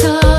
so